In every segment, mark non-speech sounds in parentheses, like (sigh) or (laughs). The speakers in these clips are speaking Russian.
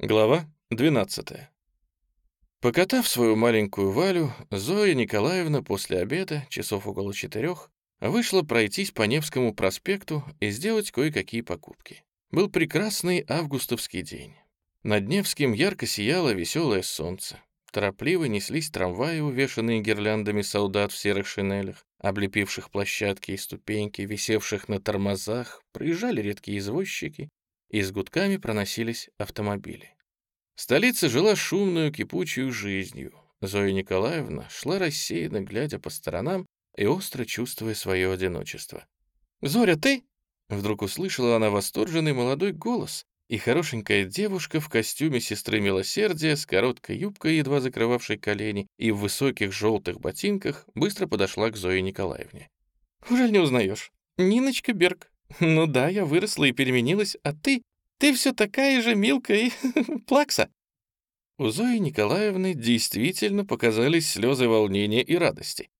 Глава 12. Покатав свою маленькую Валю, Зоя Николаевна после обеда, часов около четырех, вышла пройтись по Невскому проспекту и сделать кое-какие покупки. Был прекрасный августовский день. Над Невским ярко сияло веселое солнце. Торопливо неслись трамваи, увешанные гирляндами солдат в серых шинелях, облепивших площадки и ступеньки, висевших на тормозах, проезжали редкие извозчики, и с гудками проносились автомобили. Столица жила шумную, кипучую жизнью. Зоя Николаевна шла рассеянно, глядя по сторонам и остро чувствуя свое одиночество. «Зоря, ты?» Вдруг услышала она восторженный молодой голос, и хорошенькая девушка в костюме сестры милосердия с короткой юбкой, едва закрывавшей колени, и в высоких желтых ботинках быстро подошла к Зое Николаевне. «Уже не узнаешь? Ниночка Берг. «Ну да, я выросла и переменилась, а ты? Ты все такая же Милка и (laughs) плакса». У Зои Николаевны действительно показались слезы волнения и радости.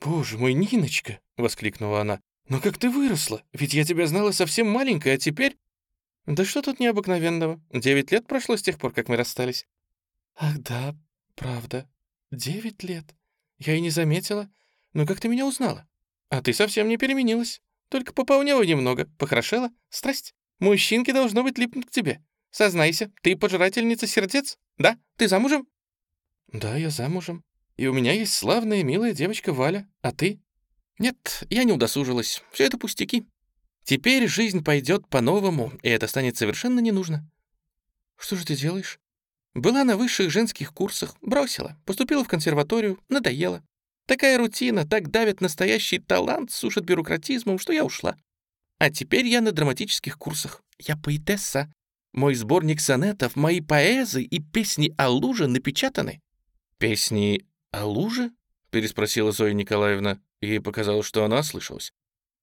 «Боже мой, Ниночка!» — воскликнула она. «Но как ты выросла? Ведь я тебя знала совсем маленькой, а теперь...» «Да что тут необыкновенного? Девять лет прошло с тех пор, как мы расстались». «Ах да, правда. Девять лет. Я и не заметила. Но как ты меня узнала? А ты совсем не переменилась. Только пополнела немного, похорошела. Страсть. Мужчинки должно быть липнут к тебе. Сознайся, ты пожирательница сердец? Да? Ты замужем?» «Да, я замужем. И у меня есть славная милая девочка Валя. А ты?» «Нет, я не удосужилась. Все это пустяки. Теперь жизнь пойдет по-новому, и это станет совершенно не нужно». «Что же ты делаешь?» «Была на высших женских курсах, бросила. Поступила в консерваторию, надоело. Такая рутина, так давит настоящий талант, сушит бюрократизмом, что я ушла. А теперь я на драматических курсах. Я поэтесса. Мой сборник сонетов, мои поэзы и песни о луже напечатаны». «Песни о луже?» — переспросила Зоя Николаевна. Ей показалось, что она ослышалась.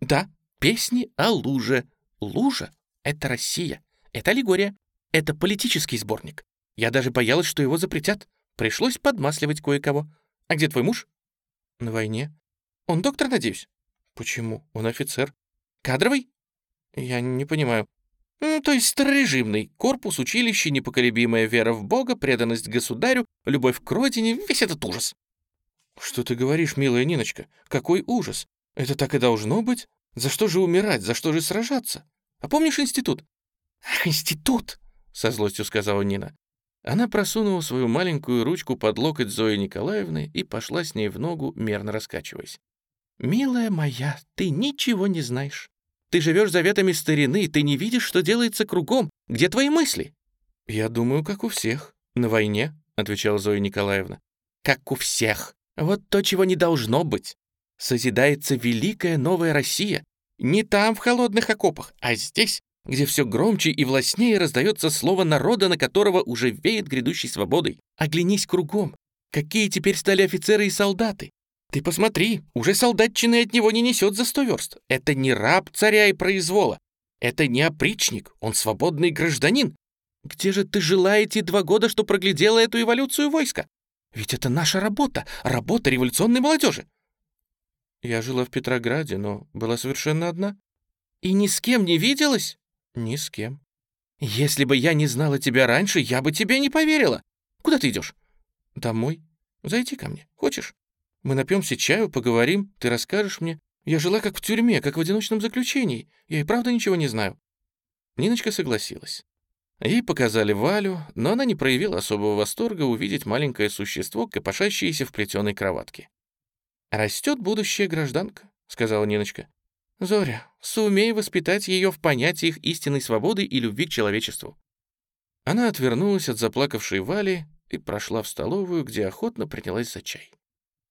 «Да, песни о луже. Лужа — это Россия. Это аллегория. Это политический сборник. Я даже боялась, что его запретят. Пришлось подмасливать кое-кого. А где твой муж?» «На войне». «Он доктор, надеюсь?» «Почему? Он офицер». «Кадровый?» «Я не понимаю». Ну, «То есть старорежимный. Корпус, училище, непоколебимая вера в Бога, преданность государю, любовь к родине, весь этот ужас». «Что ты говоришь, милая Ниночка? Какой ужас? Это так и должно быть? За что же умирать, за что же сражаться? А помнишь институт?» «Ах, институт!» — со злостью сказала Нина. Она просунула свою маленькую ручку под локоть Зои Николаевны и пошла с ней в ногу, мерно раскачиваясь. «Милая моя, ты ничего не знаешь. Ты живешь заветами старины, ты не видишь, что делается кругом. Где твои мысли?» «Я думаю, как у всех. На войне», — отвечала Зоя Николаевна. «Как у всех. Вот то, чего не должно быть. Созидается великая новая Россия. Не там, в холодных окопах, а здесь, где все громче и властнее раздается слово народа, на которого уже веет грядущей свободой. Оглянись кругом. Какие теперь стали офицеры и солдаты? Ты посмотри, уже солдатчины от него не несет за сто верст. Это не раб царя и произвола. Это не опричник, он свободный гражданин. Где же ты жила эти два года, что проглядела эту эволюцию войска? Ведь это наша работа, работа революционной молодежи. Я жила в Петрограде, но была совершенно одна. И ни с кем не виделась? «Ни с кем». «Если бы я не знала тебя раньше, я бы тебе не поверила. Куда ты идешь?» «Домой. Зайди ко мне. Хочешь? Мы напьемся чаю, поговорим, ты расскажешь мне. Я жила как в тюрьме, как в одиночном заключении. Я и правда ничего не знаю». Ниночка согласилась. Ей показали Валю, но она не проявила особого восторга увидеть маленькое существо, копошащееся в плетеной кроватке. «Растет будущая гражданка», — сказала Ниночка. Зоря, сумей воспитать ее в понятиях истинной свободы и любви к человечеству». Она отвернулась от заплакавшей Вали и прошла в столовую, где охотно принялась за чай.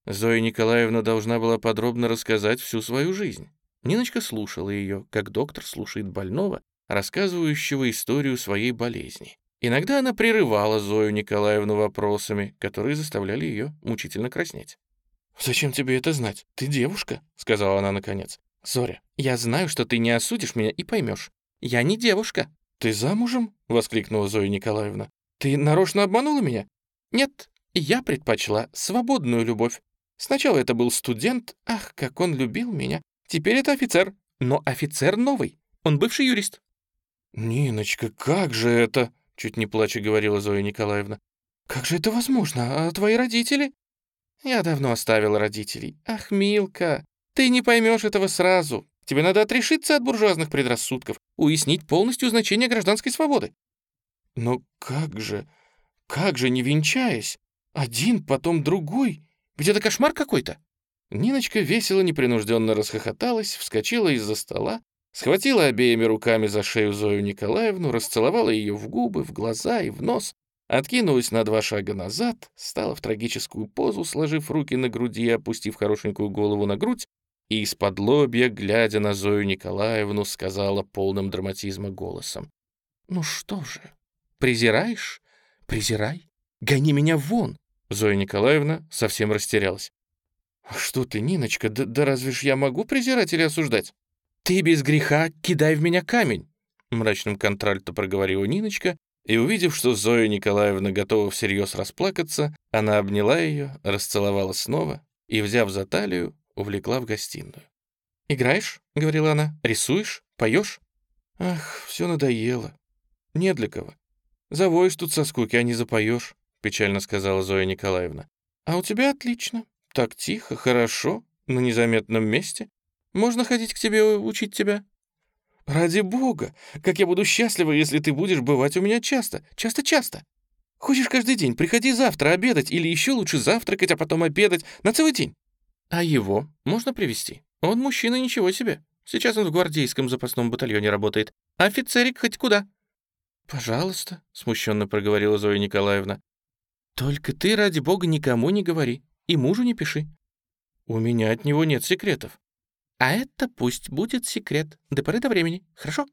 Зоя Николаевна должна была подробно рассказать всю свою жизнь. Ниночка слушала ее, как доктор слушает больного, рассказывающего историю своей болезни. Иногда она прерывала Зою Николаевну вопросами, которые заставляли ее мучительно краснеть. «Зачем тебе это знать? Ты девушка», — сказала она наконец. «Зоря, я знаю, что ты не осудишь меня и поймешь. Я не девушка». «Ты замужем?» — воскликнула Зоя Николаевна. «Ты нарочно обманула меня?» «Нет, я предпочла свободную любовь. Сначала это был студент, ах, как он любил меня. Теперь это офицер, но офицер новый, он бывший юрист». «Ниночка, как же это?» — чуть не плача говорила Зоя Николаевна. «Как же это возможно? А твои родители?» «Я давно оставила родителей. Ах, Милка, ты не поймешь этого сразу. Тебе надо отрешиться от буржуазных предрассудков, уяснить полностью значение гражданской свободы». «Но как же, как же, не венчаясь? Один, потом другой. Ведь это кошмар какой-то». Ниночка весело, непринужденно расхохоталась, вскочила из-за стола, схватила обеими руками за шею Зою Николаевну, расцеловала ее в губы, в глаза и в нос, откинулась на два шага назад, стала в трагическую позу, сложив руки на груди и опустив хорошенькую голову на грудь, и из-под лобья, глядя на Зою Николаевну, сказала полным драматизма голосом. «Ну что же, презираешь? Презирай. Гони меня вон!» Зоя Николаевна совсем растерялась. «Что ты, Ниночка, да, да разве ж я могу презирать или осуждать?» «Ты без греха кидай в меня камень!» Мрачным контральто проговорила Ниночка, и, увидев, что Зоя Николаевна готова всерьез расплакаться, она обняла ее, расцеловала снова и, взяв за талию, увлекла в гостиную. «Играешь?» — говорила она. «Рисуешь? Поешь?» «Ах, все надоело. Не для кого. Завоешь тут со скуки, а не запоешь», — печально сказала Зоя Николаевна. «А у тебя отлично. Так тихо, хорошо, на незаметном месте. Можно ходить к тебе учить тебя?» «Ради бога! Как я буду счастлива, если ты будешь бывать у меня часто, часто-часто! Хочешь каждый день, приходи завтра обедать, или еще лучше завтракать, а потом обедать на целый день. А его можно привести. Он мужчина ничего себе. Сейчас он в гвардейском запасном батальоне работает. Офицерик хоть куда». «Пожалуйста», — смущенно проговорила Зоя Николаевна. «Только ты, ради бога, никому не говори и мужу не пиши. У меня от него нет секретов. А это пусть будет секрет до поры до времени, хорошо?»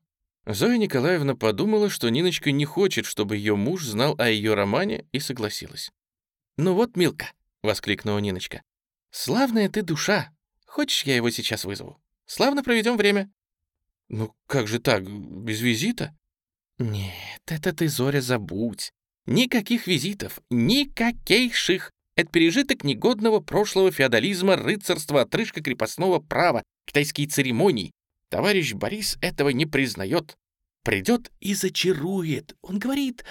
Зоя Николаевна подумала, что Ниночка не хочет, чтобы ее муж знал о ее романе, и согласилась. «Ну вот, Милка», — воскликнула Ниночка, — «славная ты душа. Хочешь, я его сейчас вызову? Славно проведем время». «Ну как же так, без визита?» «Нет, это ты, Зоря, забудь. Никаких визитов, никакейших. Это пережиток негодного прошлого феодализма, рыцарства, отрыжка крепостного права, китайские церемонии. Товарищ Борис этого не признает. Придет и зачарует. Он говорит,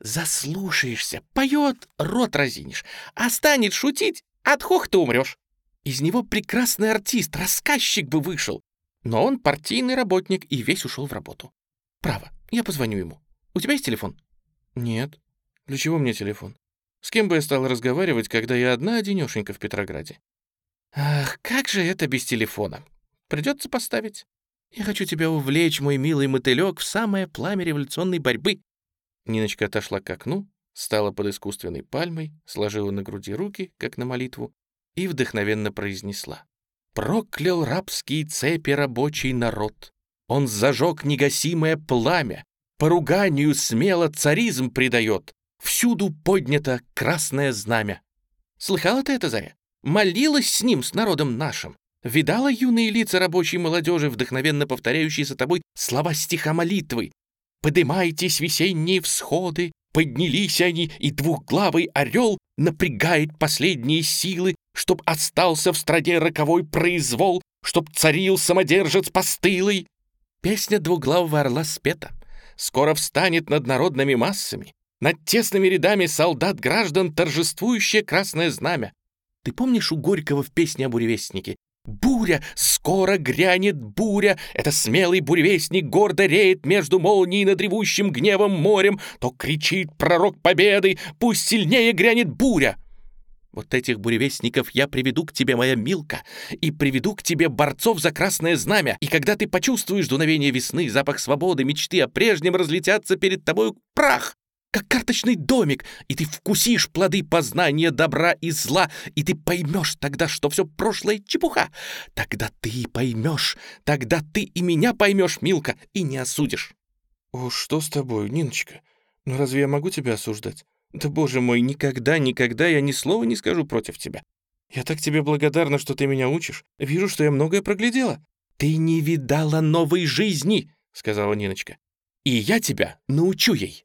заслушаешься, поет, рот разинешь. А станет шутить, от хохта умрешь. Из него прекрасный артист, рассказчик бы вышел. Но он партийный работник и весь ушел в работу. Право, я позвоню ему. У тебя есть телефон? Нет. Для чего мне телефон? С кем бы я стал разговаривать, когда я одна одинешенька в Петрограде? Ах, как же это без телефона? Придется поставить. Я хочу тебя увлечь, мой милый мотылек, в самое пламя революционной борьбы. Ниночка отошла к окну, стала под искусственной пальмой, сложила на груди руки, как на молитву, и вдохновенно произнесла. «Проклял рабские цепи рабочий народ. Он зажег негасимое пламя, поруганию смело царизм придает. Всюду поднято красное знамя. Слыхала ты это, Заря? Молилась с ним, с народом нашим. Видала юные лица рабочей молодежи, вдохновенно повторяющие за тобой слова стиха молитвы. «Подымайтесь, весенние всходы, поднялись они, и двухглавый орел напрягает последние силы, чтоб остался в стране роковой произвол, чтоб царил самодержец постылый». Песня двуглавого орла спета. Скоро встанет над народными массами, над тесными рядами солдат-граждан торжествующее красное знамя. Ты помнишь у Горького в песне о буревестнике? «Буря! Скоро грянет буря! Это смелый буревестник гордо реет между молнией над ревущим гневом морем, то кричит пророк победы, пусть сильнее грянет буря!» Вот этих буревестников я приведу к тебе, моя Милка, и приведу к тебе борцов за красное знамя, и когда ты почувствуешь дуновение весны, запах свободы, мечты о прежнем разлетятся перед тобой прах, как карточный домик, и ты вкусишь плоды познания добра и зла, и ты поймешь тогда, что все прошлое чепуха. Тогда ты поймешь, тогда ты и меня поймешь, Милка, и не осудишь. О, что с тобой, Ниночка? Ну разве я могу тебя осуждать? Да, боже мой, никогда, никогда я ни слова не скажу против тебя. Я так тебе благодарна, что ты меня учишь. Вижу, что я многое проглядела. Ты не видала новой жизни, сказала Ниночка. И я тебя научу ей.